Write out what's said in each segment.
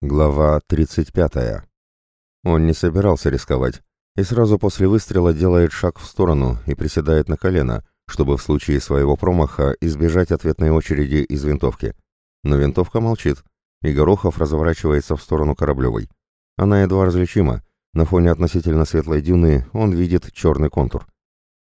Глава 35. Он не собирался рисковать, и сразу после выстрела делает шаг в сторону и приседает на колено, чтобы в случае своего промаха избежать ответной очереди из винтовки. Но винтовка молчит, и Горохов разворачивается в сторону Кораблевой. Она едва различима, на фоне относительно светлой дюны он видит черный контур.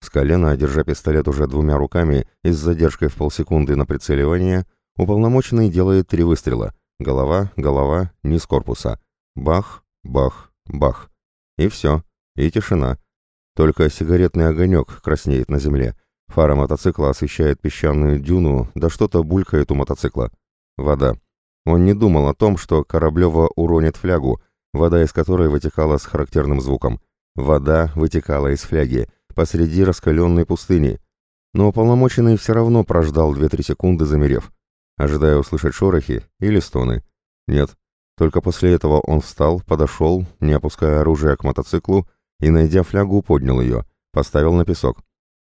С колена, держа пистолет уже двумя руками и с задержкой в полсекунды на прицеливание, уполномоченный делает три выстрела — Голова, голова, низ корпуса. Бах, бах, бах. И все. И тишина. Только сигаретный огонек краснеет на земле. Фара мотоцикла освещает песчаную дюну, да что-то булькает у мотоцикла. Вода. Он не думал о том, что Кораблева уронит флягу, вода из которой вытекала с характерным звуком. Вода вытекала из фляги, посреди раскаленной пустыни. Но уполномоченный все равно прождал 2-3 секунды, замерев ожидая услышать шорохи или стоны. Нет, только после этого он встал, подошел, не опуская оружие к мотоциклу, и, найдя флягу, поднял ее, поставил на песок.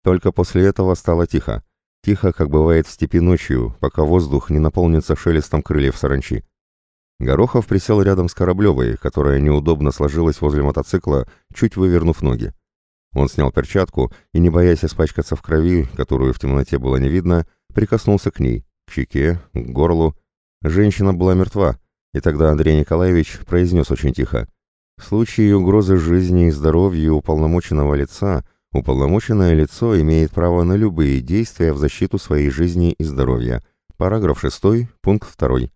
Только после этого стало тихо. Тихо, как бывает в степи ночью, пока воздух не наполнится шелестом крыльев саранчи. Горохов присел рядом с Кораблевой, которая неудобно сложилась возле мотоцикла, чуть вывернув ноги. Он снял перчатку и, не боясь испачкаться в крови, которую в темноте было не видно, прикоснулся к ней к щеке, к горлу. Женщина была мертва, и тогда Андрей Николаевич произнес очень тихо. В случае угрозы жизни и здоровью уполномоченного лица, уполномоченное лицо имеет право на любые действия в защиту своей жизни и здоровья. Параграф 6, пункт 2.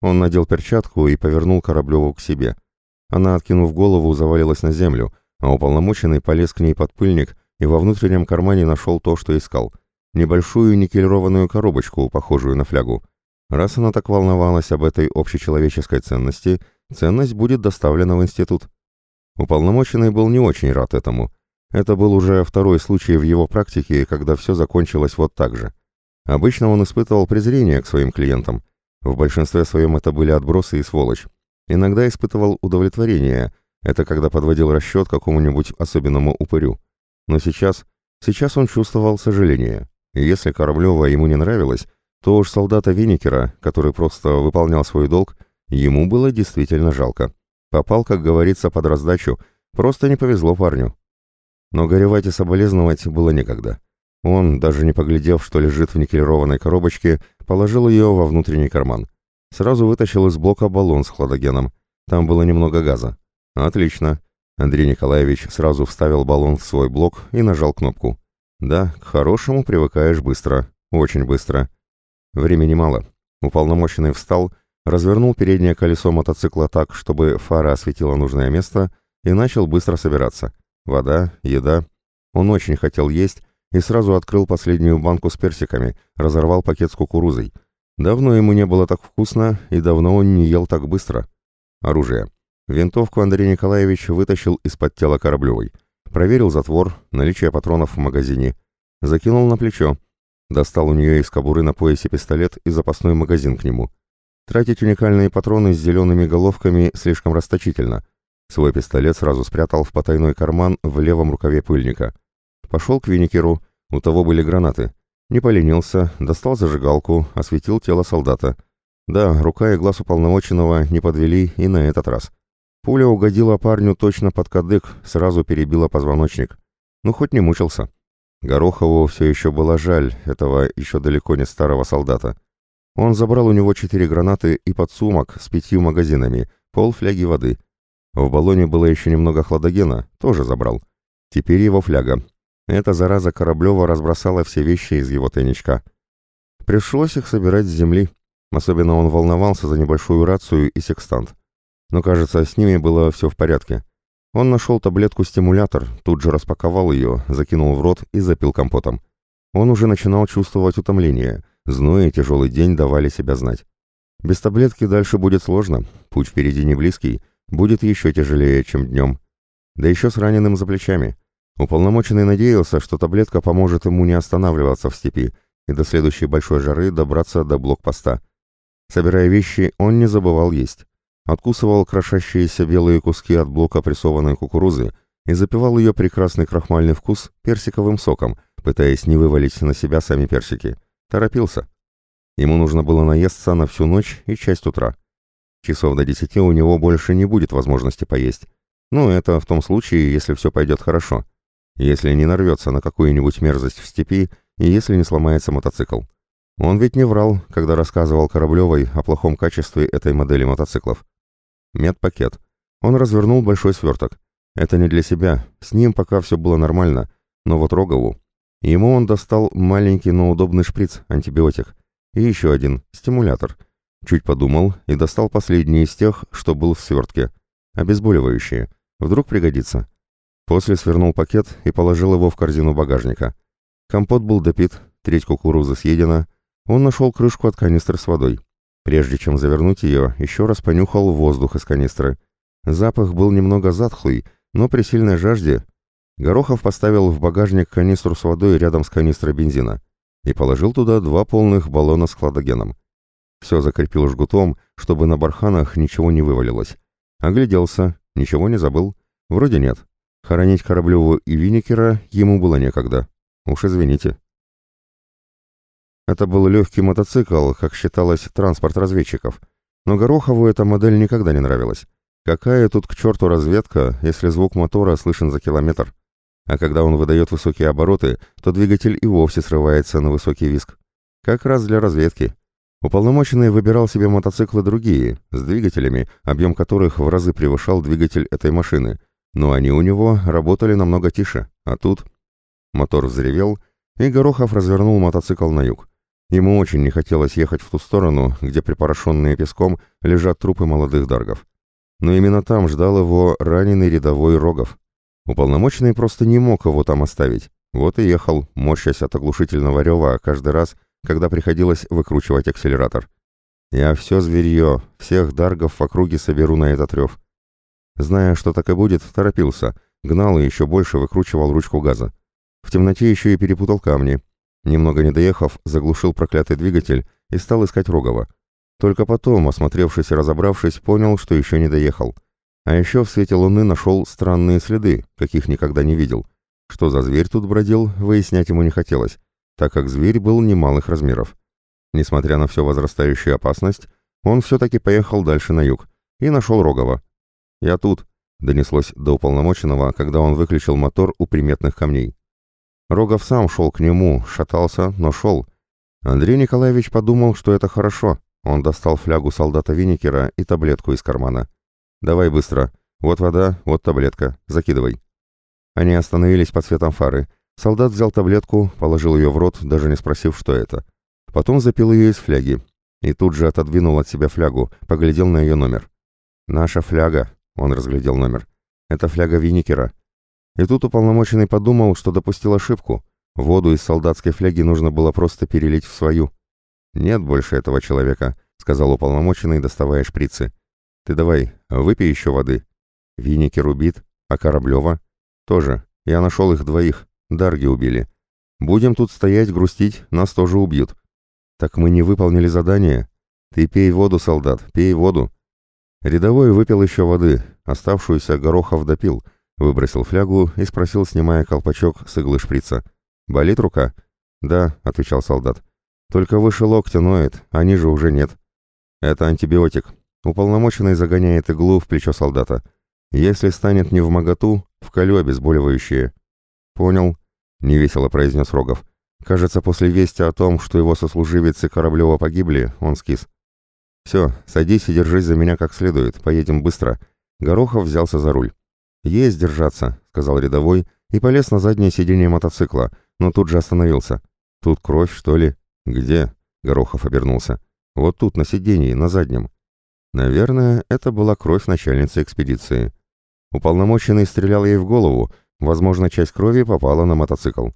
Он надел перчатку и повернул Кораблеву к себе. Она, откинув голову, завалилась на землю, а уполномоченный полез к ней под пыльник и во внутреннем кармане нашел то, что искал — небольшую никелированную коробочку, похожую на флягу. Раз она так волновалась об этой общечеловеческой ценности, ценность будет доставлена в институт. Уполномоченный был не очень рад этому. Это был уже второй случай в его практике, когда все закончилось вот так же. Обычно он испытывал презрение к своим клиентам. В большинстве своем это были отбросы и сволочь. Иногда испытывал удовлетворение. Это когда подводил расчет какому-нибудь особенному упырю. Но сейчас, сейчас он чувствовал сожаление. И если Кораблева ему не нравилось, то уж солдата Веникера, который просто выполнял свой долг, ему было действительно жалко. Попал, как говорится, под раздачу, просто не повезло парню. Но горевать и соболезновать было некогда. Он, даже не поглядев, что лежит в никелированной коробочке, положил ее во внутренний карман. Сразу вытащил из блока баллон с хладогеном. Там было немного газа. Отлично. Андрей Николаевич сразу вставил баллон в свой блок и нажал кнопку. Да, к хорошему привыкаешь быстро, очень быстро. Времени мало. Уполномоченный встал, развернул переднее колесо мотоцикла так, чтобы фара осветила нужное место, и начал быстро собираться. Вода, еда. Он очень хотел есть и сразу открыл последнюю банку с персиками, разорвал пакет с кукурузой. Давно ему не было так вкусно, и давно он не ел так быстро. Оружие. Винтовку Андрей Николаевич вытащил из-под тела Кораблевой. Проверил затвор, наличие патронов в магазине. Закинул на плечо. Достал у нее из кобуры на поясе пистолет и запасной магазин к нему. Тратить уникальные патроны с зелеными головками слишком расточительно. Свой пистолет сразу спрятал в потайной карман в левом рукаве пыльника. Пошел к Винникеру, у того были гранаты. Не поленился, достал зажигалку, осветил тело солдата. Да, рука и глаз уполномоченного не подвели и на этот раз. Пуля угодила парню точно под кадык, сразу перебила позвоночник. Ну, хоть не мучился. Горохову все еще было жаль этого еще далеко не старого солдата. Он забрал у него четыре гранаты и подсумок с пятью магазинами, пол фляги воды. В баллоне было еще немного хладогена, тоже забрал. Теперь его фляга. Эта зараза Кораблева разбросала все вещи из его тайничка. Пришлось их собирать с земли. Особенно он волновался за небольшую рацию и секстант. Но, кажется, с ними было все в порядке. Он нашел таблетку-стимулятор, тут же распаковал ее, закинул в рот и запил компотом. Он уже начинал чувствовать утомление. Зной и тяжелый день давали себя знать. Без таблетки дальше будет сложно, путь впереди не близкий, будет еще тяжелее, чем днем. Да еще с раненым за плечами. Уполномоченный надеялся, что таблетка поможет ему не останавливаться в степи и до следующей большой жары добраться до блокпоста. Собирая вещи, он не забывал есть откусывал крошащиеся белые куски от блока прессованной кукурузы и запивал ее прекрасный крахмальный вкус персиковым соком, пытаясь не вывалить на себя сами персики. Торопился. Ему нужно было наесться на всю ночь и часть утра. Часов до десяти у него больше не будет возможности поесть. Ну, это в том случае, если все пойдет хорошо. Если не нарвется на какую-нибудь мерзость в степи и если не сломается мотоцикл. Он ведь не врал, когда рассказывал Кораблевой о плохом качестве этой модели мотоциклов. Медпакет. Он развернул большой сверток. Это не для себя, с ним пока все было нормально, но вот Рогову. Ему он достал маленький, но удобный шприц, антибиотик. И еще один, стимулятор. Чуть подумал и достал последний из тех, что был в свертке. Обезболивающие. Вдруг пригодится. После свернул пакет и положил его в корзину багажника. Компот был допит, треть кукурузы съедена. Он нашел крышку от канистры с водой. Прежде чем завернуть ее, еще раз понюхал воздух из канистры. Запах был немного затхлый, но при сильной жажде Горохов поставил в багажник канистру с водой рядом с канистрой бензина и положил туда два полных баллона с хладогеном. Все закрепил жгутом, чтобы на барханах ничего не вывалилось. Огляделся, ничего не забыл. Вроде нет. Хоронить Кораблеву и Винникера ему было некогда. Уж извините. Это был легкий мотоцикл, как считалось, транспорт разведчиков. Но Горохову эта модель никогда не нравилась. Какая тут к черту разведка, если звук мотора слышен за километр? А когда он выдает высокие обороты, то двигатель и вовсе срывается на высокий виск. Как раз для разведки. Уполномоченный выбирал себе мотоциклы другие, с двигателями, объем которых в разы превышал двигатель этой машины, но они у него работали намного тише, а тут... Мотор взревел, и Горохов развернул мотоцикл на юг. Ему очень не хотелось ехать в ту сторону, где припорошенные песком лежат трупы молодых даргов но именно там ждал его раненый рядовой Рогов. Уполномоченный просто не мог его там оставить. Вот и ехал, морщась от оглушительного рева каждый раз, когда приходилось выкручивать акселератор. Я все зверье, всех даргов в округе соберу на этот рев. Зная, что так и будет, торопился, гнал и еще больше выкручивал ручку газа. В темноте еще и перепутал камни. Немного не доехав, заглушил проклятый двигатель и стал искать Рогова. Только потом, осмотревшись и разобравшись, понял, что еще не доехал. А еще в свете луны нашел странные следы, каких никогда не видел. Что за зверь тут бродил, выяснять ему не хотелось, так как зверь был немалых размеров. Несмотря на всю возрастающую опасность, он все-таки поехал дальше на юг и нашел Рогова. «Я тут», — донеслось до уполномоченного, когда он выключил мотор у приметных камней. Рогов сам шел к нему, шатался, но шел. Андрей Николаевич подумал, что это хорошо, он достал флягу солдата Винникера и таблетку из кармана. «Давай быстро. Вот вода, вот таблетка. Закидывай». Они остановились под светом фары. Солдат взял таблетку, положил ее в рот, даже не спросив, что это. Потом запил ее из фляги. И тут же отодвинул от себя флягу, поглядел на ее номер. «Наша фляга», — он разглядел номер. «Это фляга Винникера». И тут уполномоченный подумал, что допустил ошибку. Воду из солдатской фляги нужно было просто перелить в свою. «Нет больше этого человека», — сказал уполномоченный, доставая шприцы. «Ты давай, выпей еще воды». Винникер убит, а Кораблева? Тоже. Я нашел их двоих. Дарги убили. Будем тут стоять, грустить, нас тоже убьют. Так мы не выполнили задание. Ты пей воду, солдат, пей воду. Рядовой выпил еще воды, оставшуюся Горохов допил, выбросил флягу и спросил, снимая колпачок с иглы шприца. «Болит рука?» «Да», — отвечал солдат. Только выше локтя ноет, а ниже уже нет. Это антибиотик. Уполномоченный загоняет иглу в плечо солдата. Если станет не в моготу, вколю обезболивающее. Понял, невесело произнес Рогов. Кажется, после вести о том, что его сослуживец Кораблева погибли, он скис. «Все, садись и держись за меня как следует, поедем быстро». Горохов взялся за руль. «Есть держаться», — сказал рядовой и полез на заднее сиденье мотоцикла, но тут же остановился. «Тут кровь, что ли?» «Где?» — Горохов обернулся. «Вот тут, на сиденье, на заднем». Наверное, это была кровь начальницы экспедиции. Уполномоченный стрелял ей в голову, возможно, часть крови попала на мотоцикл.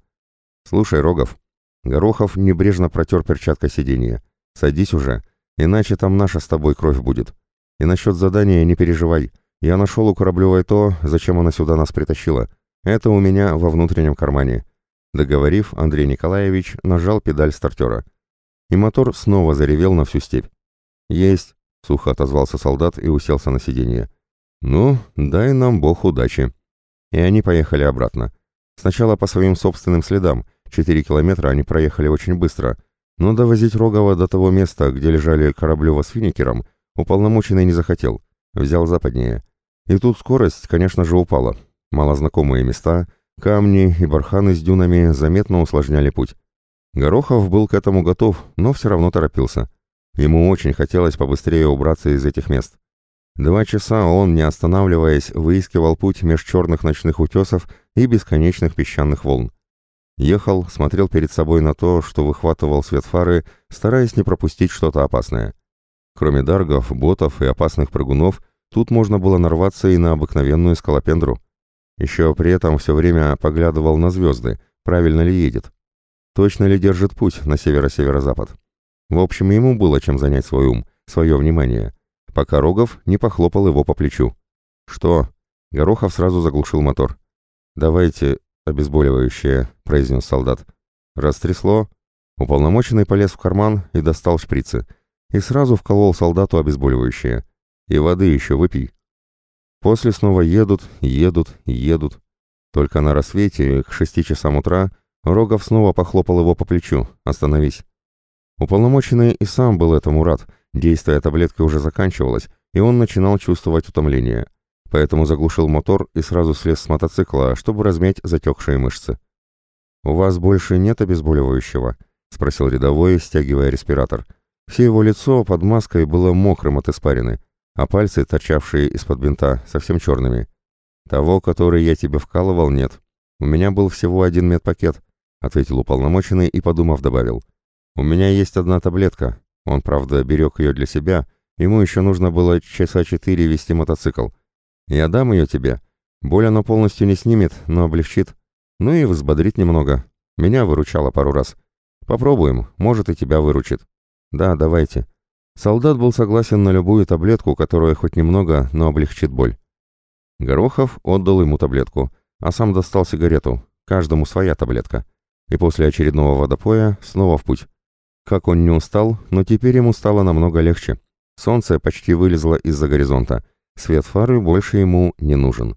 «Слушай, Рогов». Горохов небрежно протер перчаткой сиденье. «Садись уже, иначе там наша с тобой кровь будет. И насчет задания не переживай. Я нашел у Кораблевой то, зачем она сюда нас притащила. Это у меня во внутреннем кармане. Договорив, Андрей Николаевич нажал педаль стартера. И мотор снова заревел на всю степь. «Есть!» — сухо отозвался солдат и уселся на сиденье. «Ну, дай нам бог удачи!» И они поехали обратно. Сначала по своим собственным следам. Четыре километра они проехали очень быстро. Но довозить Рогова до того места, где лежали Кораблева с Финикером, уполномоченный не захотел, взял западнее. И тут скорость, конечно же, упала. Малознакомые места, камни и барханы с дюнами заметно усложняли путь. Горохов был к этому готов, но все равно торопился. Ему очень хотелось побыстрее убраться из этих мест. Два часа он, не останавливаясь, выискивал путь меж черных ночных утесов и бесконечных песчаных волн. Ехал, смотрел перед собой на то, что выхватывал свет фары, стараясь не пропустить что-то опасное. Кроме даргов, ботов и опасных прыгунов, тут можно было нарваться и на обыкновенную скалопендру. Еще при этом все время поглядывал на звезды, правильно ли едет. Точно ли держит путь на северо-северо-запад. В общем, ему было чем занять свой ум, свое внимание, пока Рогов не похлопал его по плечу. «Что?» Горохов сразу заглушил мотор. «Давайте обезболивающее», — произнес солдат. «Растрясло?» Уполномоченный полез в карман и достал шприцы. И сразу вколол солдату обезболивающее. «И воды еще выпей». После снова едут, едут, едут. Только на рассвете, к шести часам утра, Рогов снова похлопал его по плечу. «Остановись». Уполномоченный и сам был этому рад. Действие таблетки уже заканчивалось, и он начинал чувствовать утомление. Поэтому заглушил мотор и сразу слез с мотоцикла, чтобы размять затекшие мышцы. «У вас больше нет обезболивающего?» — спросил рядовой, стягивая респиратор. Все его лицо под маской было мокрым от испарины, а пальцы, торчавшие из-под бинта, совсем черными. «Того, который я тебе вкалывал, нет. У меня был всего один медпакет», — ответил уполномоченный и, подумав, добавил. «У меня есть одна таблетка. Он, правда, берег ее для себя. Ему еще нужно было часа четыре вести мотоцикл. Я дам ее тебе. Боль она полностью не снимет, но облегчит. Ну и взбодрит немного. Меня выручала пару раз. Попробуем, может и тебя выручит. Да, давайте». Солдат был согласен на любую таблетку, которая хоть немного, но облегчит боль. Горохов отдал ему таблетку, а сам достал сигарету, каждому своя таблетка. И после очередного водопоя снова в путь. Как он не устал, но теперь ему стало намного легче. Солнце почти вылезло из-за горизонта. Свет фары больше ему не нужен.